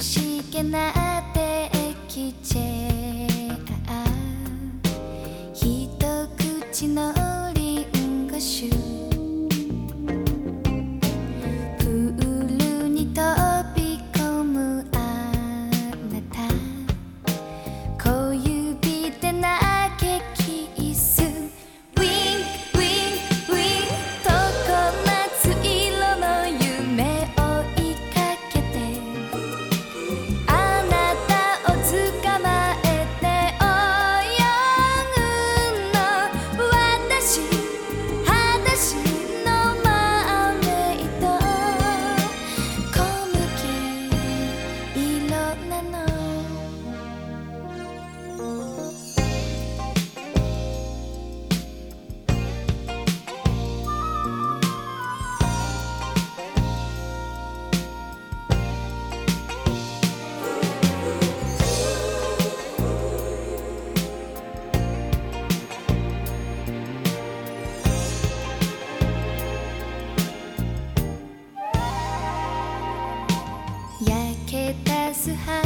しげな定期チェック一口のリンゴ酒。すは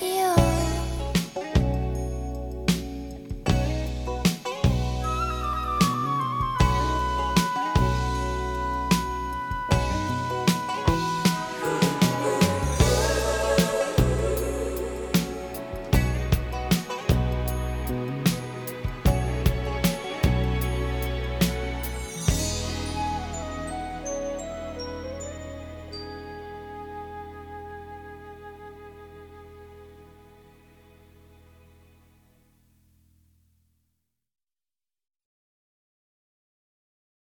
一